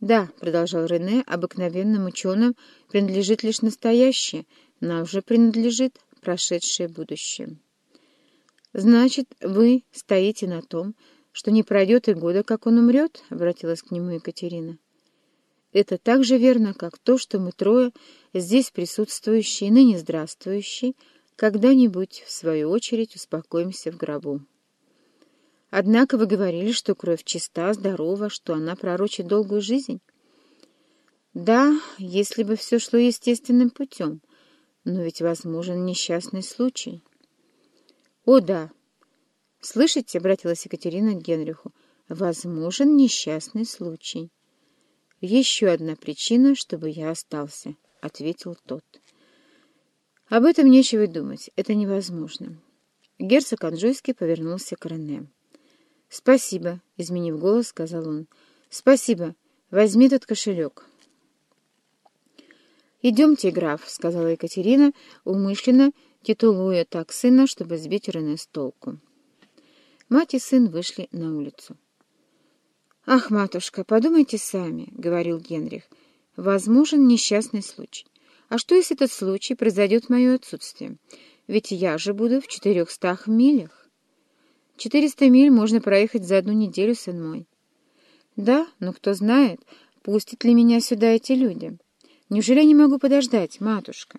«Да», — продолжал Рене, — «обыкновенным ученым принадлежит лишь настоящее, нам же принадлежит прошедшее будущее». «Значит, вы стоите на том, что не пройдет и года, как он умрет?» — обратилась к нему Екатерина. «Это так же верно, как то, что мы трое, здесь присутствующие, ныне здравствующие, когда-нибудь, в свою очередь, успокоимся в гробу». Однако вы говорили, что кровь чиста, здорова, что она пророчит долгую жизнь. Да, если бы все шло естественным путем, но ведь возможен несчастный случай. О, да. Слышите, обратилась Екатерина к Генриху, возможен несчастный случай. Еще одна причина, чтобы я остался, ответил тот. Об этом нечего думать, это невозможно. Герцог Анжуйский повернулся к Рене. «Спасибо», — изменив голос, сказал он. «Спасибо. Возьми этот кошелек». «Идемте, граф», — сказала Екатерина, умышленно титулуя так сына, чтобы сбить Рене с толку. Мать и сын вышли на улицу. «Ах, матушка, подумайте сами», — говорил Генрих. «Возможен несчастный случай. А что, если этот случай произойдет в мое отсутствие? Ведь я же буду в четырехстах милях». Четыреста миль можно проехать за одну неделю, сын мой. Да, но кто знает, пустят ли меня сюда эти люди. Неужели я не могу подождать, матушка?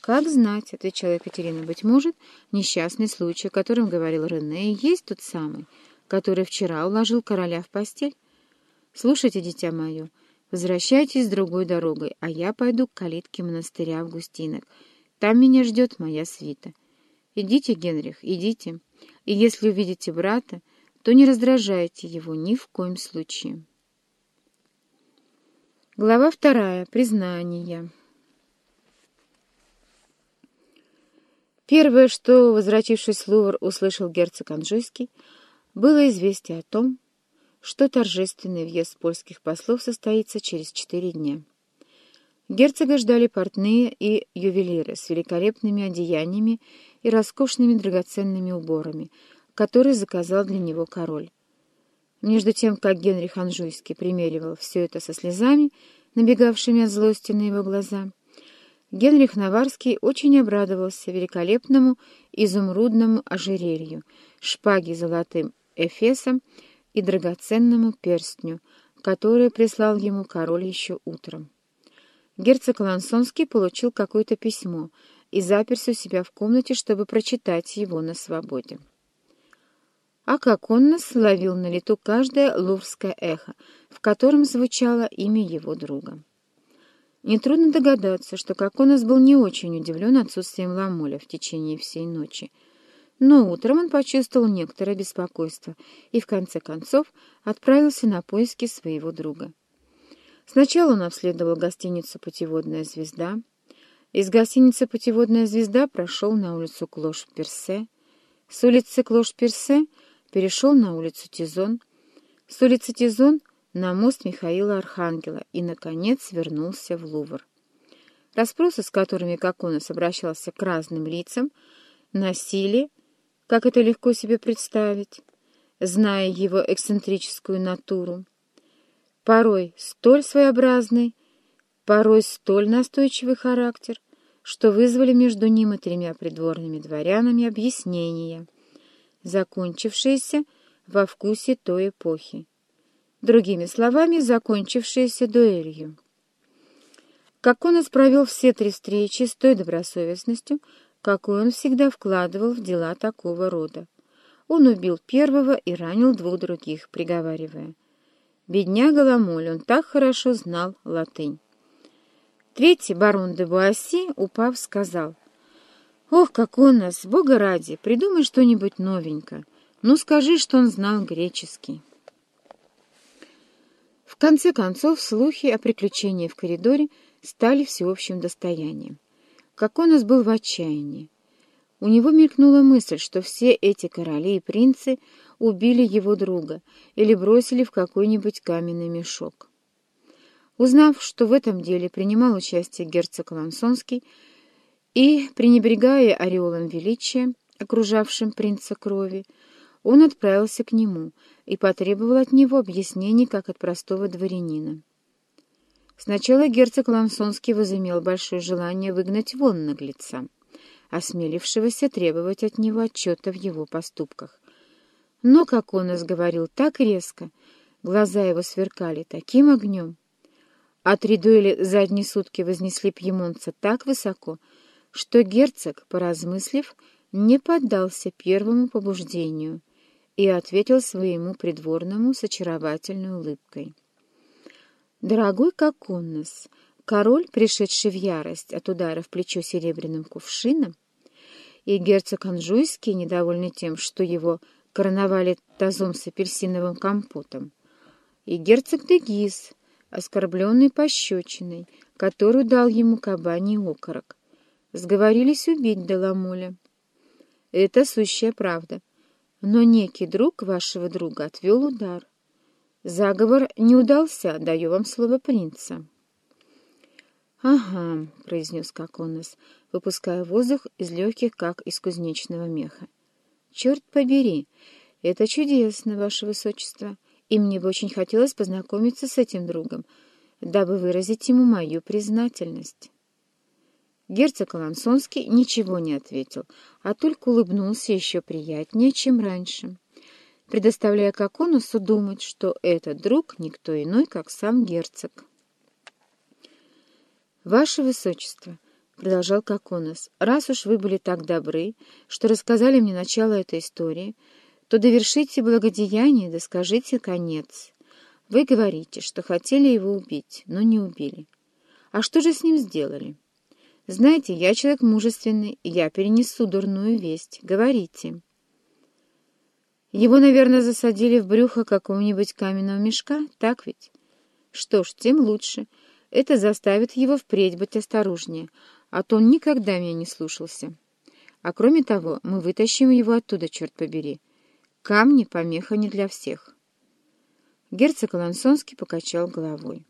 Как знать, — отвечала Екатерина, — быть может, несчастный случай, о котором говорил Рене, есть тот самый, который вчера уложил короля в постель. Слушайте, дитя мое, возвращайтесь другой дорогой, а я пойду к калитке монастыря Августинок. Там меня ждет моя свита. Идите, Генрих, идите и если увидите брата, то не раздражайте его ни в коем случае. Глава вторая. Признание. Первое, что, возвратившись в Лувр, услышал герцог Анжуйский, было известие о том, что торжественный въезд польских послов состоится через четыре дня. Герцога ждали портные и ювелиры с великолепными одеяниями и роскошными драгоценными уборами, которые заказал для него король. Между тем, как Генрих Анжуйский примеривал все это со слезами, набегавшими от злости на его глаза, Генрих Наварский очень обрадовался великолепному изумрудному ожерелью, шпаге золотым эфесом и драгоценному перстню, который прислал ему король еще утром. Герцог Лансонский получил какое-то письмо и заперся у себя в комнате, чтобы прочитать его на свободе. А как он нас ловил на лету каждое луврское эхо, в котором звучало имя его друга. Нетрудно догадаться, что Коконос был не очень удивлен отсутствием Ламоля в течение всей ночи. Но утром он почувствовал некоторое беспокойство и, в конце концов, отправился на поиски своего друга. Сначала он обследовал гостиницу «Путеводная звезда». Из гостиницы «Путеводная звезда» прошел на улицу Клош-Персе. С улицы Клош-Персе перешел на улицу Тизон. С улицы Тизон на мост Михаила Архангела и, наконец, вернулся в Лувр. Распросы, с которыми Коконос обращался к разным лицам, носили, как это легко себе представить, зная его эксцентрическую натуру, порой столь своеобразный, порой столь настойчивый характер, что вызвали между ним и тремя придворными дворянами объяснения, закончившиеся во вкусе той эпохи. Другими словами, закончившиеся дуэлью. Как он провел все три встречи с той добросовестностью, какую он всегда вкладывал в дела такого рода. Он убил первого и ранил двух других, приговаривая — Бедняга Ламоль, он так хорошо знал латынь. Третий барон де Буасси, упав, сказал, «Ох, как он нас, бога ради, придумай что-нибудь новенькое. Ну, скажи, что он знал греческий». В конце концов, слухи о приключении в коридоре стали всеобщим достоянием. Как он нас был в отчаянии. У него мелькнула мысль, что все эти короли и принцы убили его друга или бросили в какой-нибудь каменный мешок. Узнав, что в этом деле принимал участие герцог Лансонский, и, пренебрегая ореолом величия, окружавшим принца крови, он отправился к нему и потребовал от него объяснений, как от простого дворянина. Сначала герцог Лансонский возымел большое желание выгнать вон наглеца, осмелившегося требовать от него отчета в его поступках. Но, как он нас говорил так резко, глаза его сверкали таким огнем, а три дуэли за одни сутки вознесли пьемонца так высоко, что герцог, поразмыслив, не поддался первому побуждению и ответил своему придворному с очаровательной улыбкой. «Дорогой Коконнос, король, пришедший в ярость от удара в плечо серебряным кувшином, и герцог Анжуйский, недовольный тем, что его короновали тазом с апельсиновым компотом, и герцог Дегиз, оскорбленный пощечиной, которую дал ему кабаний окорок, сговорились убить Деламоля. Это сущая правда. Но некий друг вашего друга отвел удар. Заговор не удался, даю вам слово принца. — Ага, — произнес Коконос, выпуская воздух из легких, как из кузнечного меха. — Черт побери, это чудесно, ваше высочество, и мне бы очень хотелось познакомиться с этим другом, дабы выразить ему мою признательность. Герцог Алансонский ничего не ответил, а только улыбнулся еще приятнее, чем раньше, предоставляя Коконусу думать, что этот друг никто иной, как сам герцог. «Ваше Высочество», — продолжал Коконус, — «раз уж вы были так добры, что рассказали мне начало этой истории, то довершите благодеяние да скажите конец. Вы говорите, что хотели его убить, но не убили. А что же с ним сделали?» Знаете, я человек мужественный, и я перенесу дурную весть. Говорите. Его, наверное, засадили в брюхо какого-нибудь каменного мешка, так ведь? Что ж, тем лучше. Это заставит его впредь быть осторожнее, а то он никогда меня не слушался. А кроме того, мы вытащим его оттуда, черт побери. Камни — помеха не для всех. Герцог Алансонский покачал головой.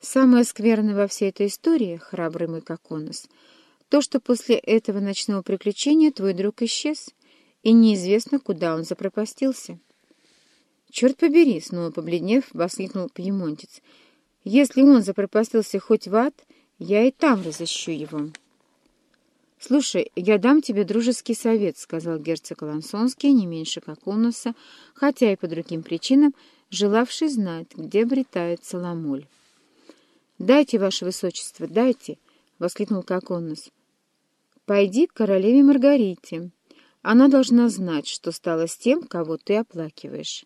Самое скверное во всей этой истории, храбрый мой Коконос, то, что после этого ночного приключения твой друг исчез, и неизвестно, куда он запропастился. «Черт побери!» — снова побледнев, воскликнул пьемонтец. «Если он запропастился хоть в ад, я и там разыщу его». «Слушай, я дам тебе дружеский совет», — сказал герцог Лансонский, не меньше Коконоса, хотя и по другим причинам, желавший знать, где обретается Ламоль. «Дайте, ваше высочество, дайте!» — воскликнул Коконос. «Пойди к королеве Маргарите. Она должна знать, что стало с тем, кого ты оплакиваешь».